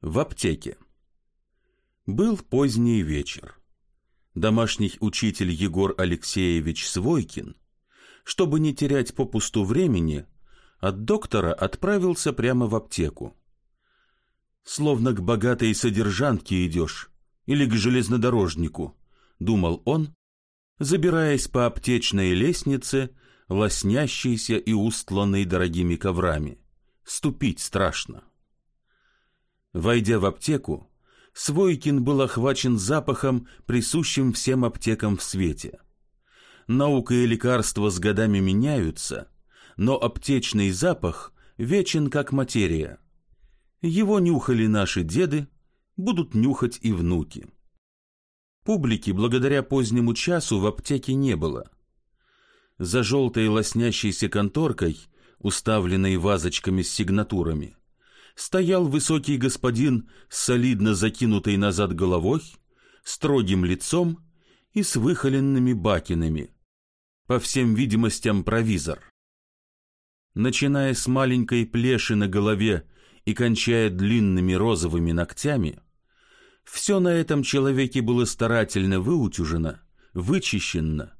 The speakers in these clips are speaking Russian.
В аптеке. Был поздний вечер. Домашний учитель Егор Алексеевич Свойкин, чтобы не терять попусту времени, от доктора отправился прямо в аптеку. Словно к богатой содержанке идешь или к железнодорожнику, думал он, забираясь по аптечной лестнице, лоснящейся и устланной дорогими коврами. Ступить страшно. Войдя в аптеку, Свойкин был охвачен запахом, присущим всем аптекам в свете. Наука и лекарства с годами меняются, но аптечный запах вечен как материя. Его нюхали наши деды, будут нюхать и внуки. Публики благодаря позднему часу в аптеке не было. За желтой лоснящейся конторкой, уставленной вазочками с сигнатурами, стоял высокий господин с солидно закинутой назад головой, строгим лицом и с выхоленными бакинами. По всем видимостям, провизор. Начиная с маленькой плеши на голове и кончая длинными розовыми ногтями, все на этом человеке было старательно выутюжено, вычищено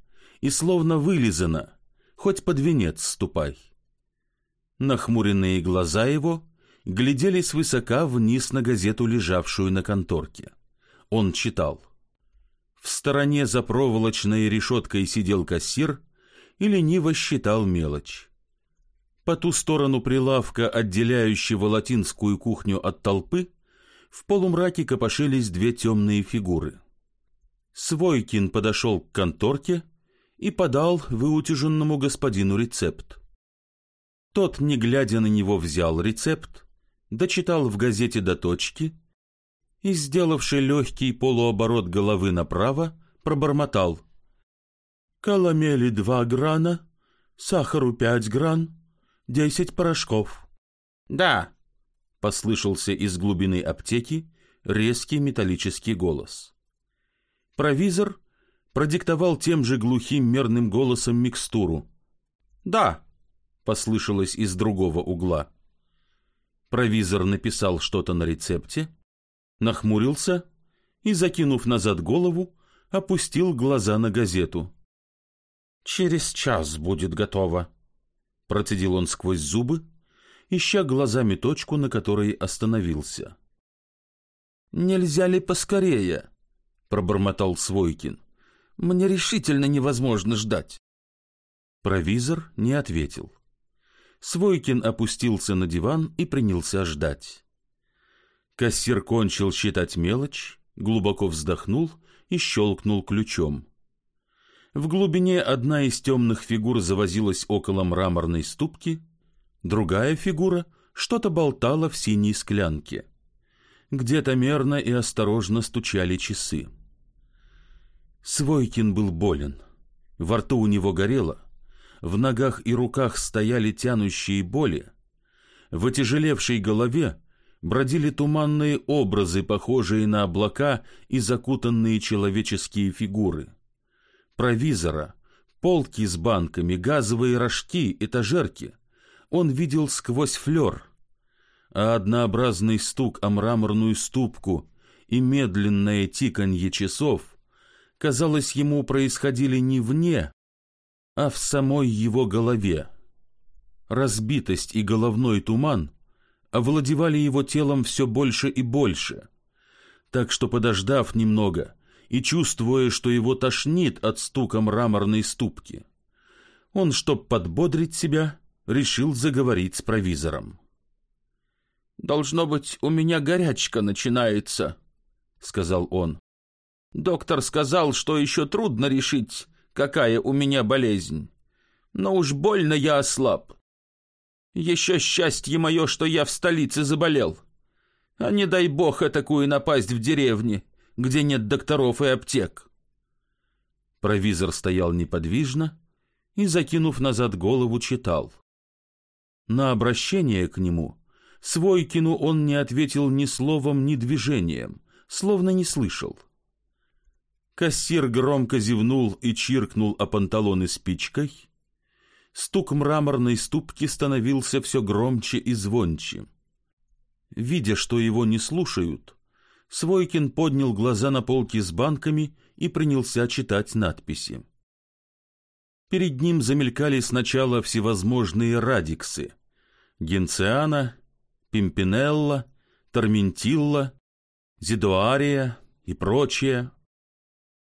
и словно вылизано, хоть под венец ступай. Нахмуренные глаза его глядели свысока вниз на газету, лежавшую на конторке. Он читал. В стороне за проволочной решеткой сидел кассир и лениво считал мелочь. По ту сторону прилавка, отделяющего латинскую кухню от толпы, в полумраке копошились две темные фигуры. Свойкин подошел к конторке и подал выутяженному господину рецепт. Тот, не глядя на него, взял рецепт, дочитал в газете до точки и, сделавший легкий полуоборот головы направо, пробормотал. «Коломели два грана, сахару пять гран, десять порошков». «Да», — послышался из глубины аптеки резкий металлический голос. Провизор продиктовал тем же глухим мерным голосом микстуру. «Да», — послышалось из другого угла. Провизор написал что-то на рецепте, нахмурился и, закинув назад голову, опустил глаза на газету. «Через час будет готово», — процедил он сквозь зубы, ища глазами точку, на которой остановился. «Нельзя ли поскорее?» — пробормотал Свойкин. «Мне решительно невозможно ждать». Провизор не ответил. Свойкин опустился на диван и принялся ждать. Кассир кончил считать мелочь, глубоко вздохнул и щелкнул ключом. В глубине одна из темных фигур завозилась около мраморной ступки, другая фигура что-то болтала в синей склянке. Где-то мерно и осторожно стучали часы. Свойкин был болен. Во рту у него горело, в ногах и руках стояли тянущие боли, в отяжелевшей голове бродили туманные образы, похожие на облака и закутанные человеческие фигуры. Провизора, полки с банками, газовые рожки, этажерки он видел сквозь флер, а однообразный стук о мраморную ступку и медленное тиканье часов, казалось, ему происходили не вне, а в самой его голове. Разбитость и головной туман овладевали его телом все больше и больше, так что, подождав немного и чувствуя, что его тошнит от стука мраморной ступки, он, чтоб подбодрить себя, решил заговорить с провизором. «Должно быть, у меня горячка начинается», — сказал он. «Доктор сказал, что еще трудно решить, какая у меня болезнь. Но уж больно я ослаб. Еще счастье мое, что я в столице заболел. А не дай бог такую напасть в деревне, где нет докторов и аптек. Провизор стоял неподвижно и, закинув назад голову, читал. На обращение к нему Свойкину он не ответил ни словом, ни движением, словно не слышал. Кассир громко зевнул и чиркнул о панталоны спичкой. Стук мраморной ступки становился все громче и звонче. Видя, что его не слушают, Свойкин поднял глаза на полки с банками и принялся читать надписи. Перед ним замелькали сначала всевозможные радиксы — генциана, пимпинелла, торментилла, зидуария и прочее.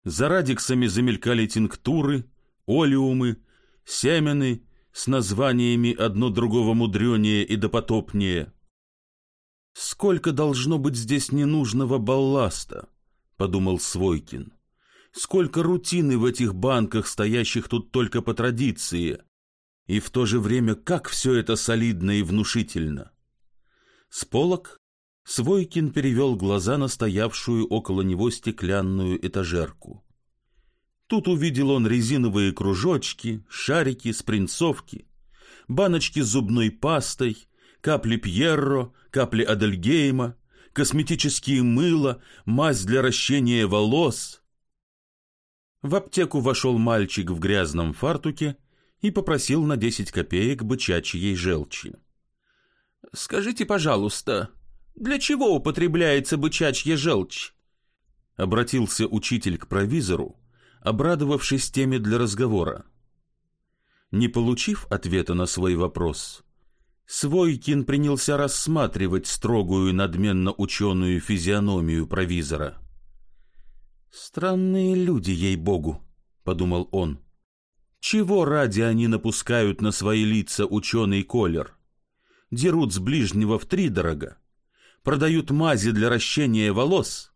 За радиксами замелькали тинктуры, олеумы, семены с названиями одно другого мудренее и допотопнее. «Сколько должно быть здесь ненужного балласта?» — подумал Свойкин. «Сколько рутины в этих банках, стоящих тут только по традиции, и в то же время как все это солидно и внушительно!» С полок Свойкин перевел глаза на стоявшую около него стеклянную этажерку. Тут увидел он резиновые кружочки, шарики, спринцовки, баночки с зубной пастой, капли Пьерро, капли Адельгейма, косметические мыло, мазь для ращения волос. В аптеку вошел мальчик в грязном фартуке и попросил на десять копеек бычачьей желчи. «Скажите, пожалуйста, для чего употребляется бычачья желчь?» Обратился учитель к провизору, обрадовавшись теме для разговора. Не получив ответа на свой вопрос, Свойкин принялся рассматривать строгую надменно ученую физиономию провизора. «Странные люди, ей-богу», — подумал он. «Чего ради они напускают на свои лица ученый колер? Дерут с ближнего втридорога, продают мази для ращения волос,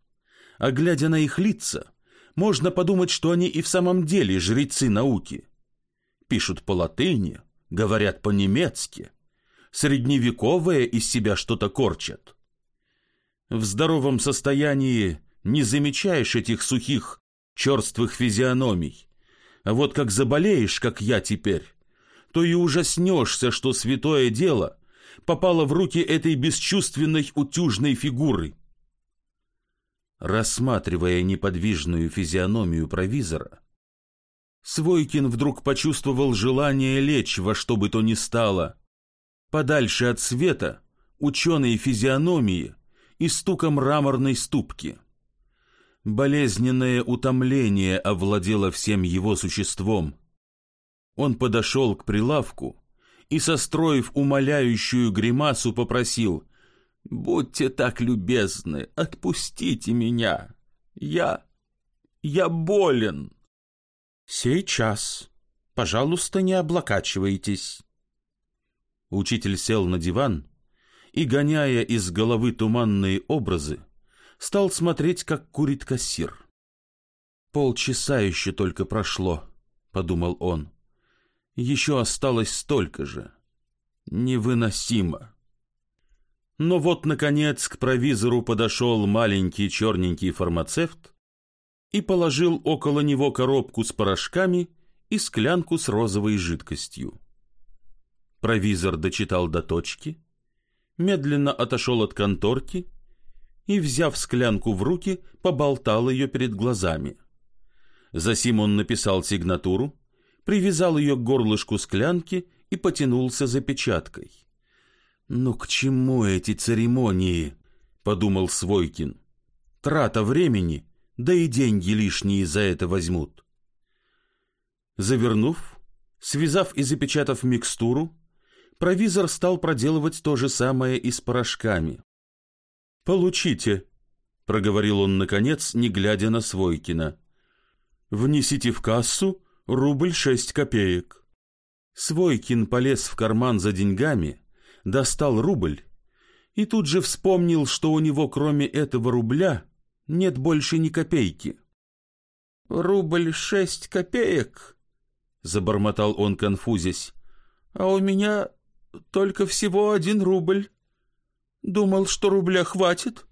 а глядя на их лица, можно подумать, что они и в самом деле жрецы науки. Пишут по латыни, говорят по-немецки, средневековые из себя что-то корчат. В здоровом состоянии не замечаешь этих сухих, черствых физиономий, а вот как заболеешь, как я теперь, то и ужаснешься, что святое дело попало в руки этой бесчувственной утюжной фигуры. Рассматривая неподвижную физиономию провизора, Свойкин вдруг почувствовал желание лечь во что бы то ни стало, подальше от света, ученой физиономии и стука мраморной ступки. Болезненное утомление овладело всем его существом. Он подошел к прилавку и, состроив умоляющую гримасу, попросил Будьте так любезны, отпустите меня. Я... я болен. Сейчас. Пожалуйста, не облокачивайтесь. Учитель сел на диван и, гоняя из головы туманные образы, стал смотреть, как курит кассир. «Полчаса еще только прошло», — подумал он. «Еще осталось столько же. Невыносимо». Но вот, наконец, к провизору подошел маленький черненький фармацевт и положил около него коробку с порошками и склянку с розовой жидкостью. Провизор дочитал до точки, медленно отошел от конторки и, взяв склянку в руки, поболтал ее перед глазами. Засим он написал сигнатуру, привязал ее к горлышку склянки и потянулся за печаткой. «Ну к чему эти церемонии?» — подумал Свойкин. «Трата времени, да и деньги лишние за это возьмут». Завернув, связав и запечатав микстуру, провизор стал проделывать то же самое и с порошками. «Получите», — проговорил он наконец, не глядя на Свойкина. «Внесите в кассу рубль шесть копеек». Свойкин полез в карман за деньгами, достал рубль и тут же вспомнил, что у него кроме этого рубля нет больше ни копейки. «Рубль шесть копеек», — забормотал он, конфузясь, — «а у меня только всего один рубль. Думал, что рубля хватит.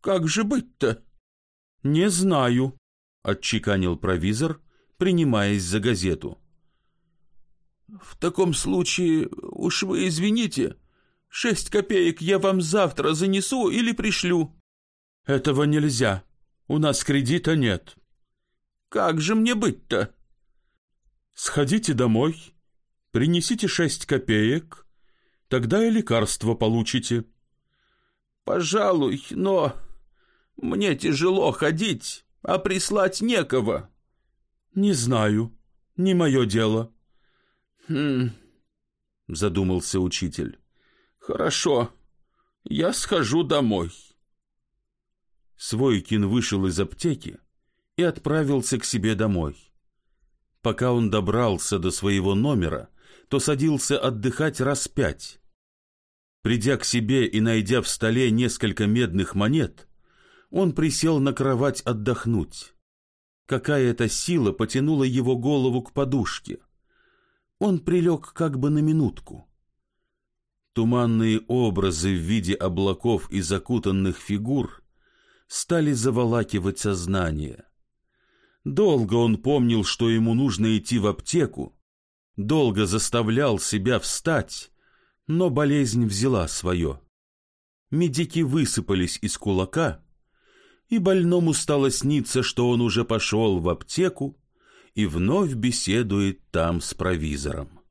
Как же быть-то?» «Не знаю», — отчеканил провизор, принимаясь за газету. «В таком случае уж вы извините, шесть копеек я вам завтра занесу или пришлю». «Этого нельзя. У нас кредита нет». «Как же мне быть-то?» «Сходите домой, принесите шесть копеек, тогда и лекарство получите». Пожалуй, но мне тяжело ходить, а прислать некого. Не знаю, не мое дело. Хм, задумался учитель. Хорошо, я схожу домой. Свойкин вышел из аптеки и отправился к себе домой. Пока он добрался до своего номера, то садился отдыхать раз пять. Придя к себе и найдя в столе несколько медных монет, он присел на кровать отдохнуть. Какая-то сила потянула его голову к подушке. Он прилег как бы на минутку. Туманные образы в виде облаков и закутанных фигур стали заволакивать сознание. Долго он помнил, что ему нужно идти в аптеку, долго заставлял себя встать, но болезнь взяла свое. Медики высыпались из кулака, и больному стало сниться, что он уже пошел в аптеку и вновь беседует там с провизором.